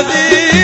الذي